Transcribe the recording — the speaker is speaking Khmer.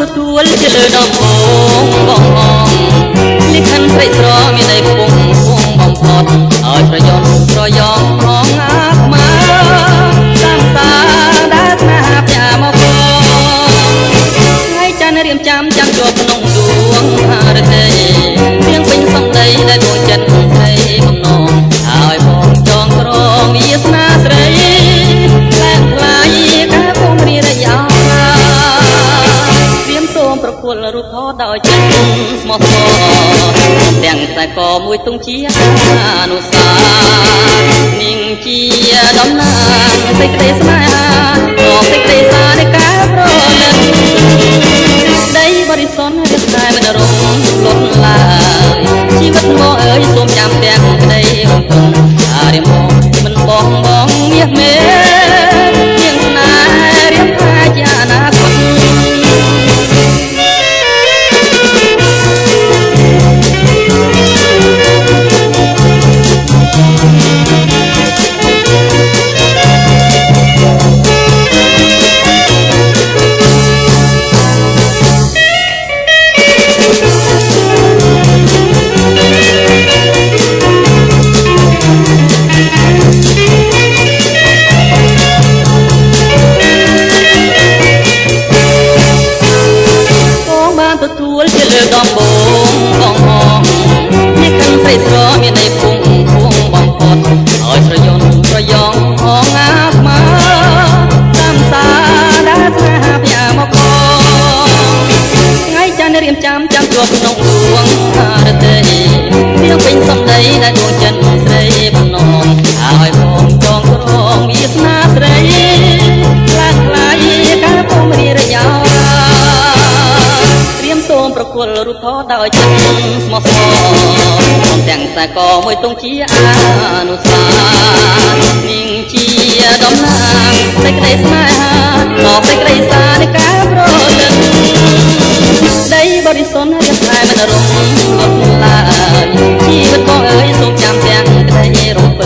ទទួលជាលើដំបងបងបងលិខិនព្រៃស្រមា រគល់រូបថតដោយចិត្តស្មោះស្មរទាំងតែក៏មួយទងជាអនុស្សានាងជាតំណាងសេចក្តីស្នេហាក៏សេចក្តីសារនៃការប្រណិតដីបរិសុទ្ធរឹកតែមិនរំល ដំបងបងបងនេះខឹងស្រីស្រមានន័យពុងពុងបំផុតឲ្យប្រយ័ត្នប្រយ៉ងផងអាខ្មាតាមសាដែលស្នេហាផ្ញើមកផងថ្ងៃច័ន្ទរៀមចាំចាំជាប់ក្នុងដួងរទេទៀងពេញសំដីដែលដួងចិត្ត រូបធម៌ដោយចិត្តស្មោះស្ម័គ្រព្រមទាំងសាកមួយទងជាអនុសាសន៍នាងជាតំណាងសេចក្តីស្នេហាដល់សេចក្តីសានៃការប្រលឹងដីបរិសុទ្ធរៀបតែមិនរំអត់ឡើយជីវិតបងអើយសូមចាំទាំងក្តីរំពឹង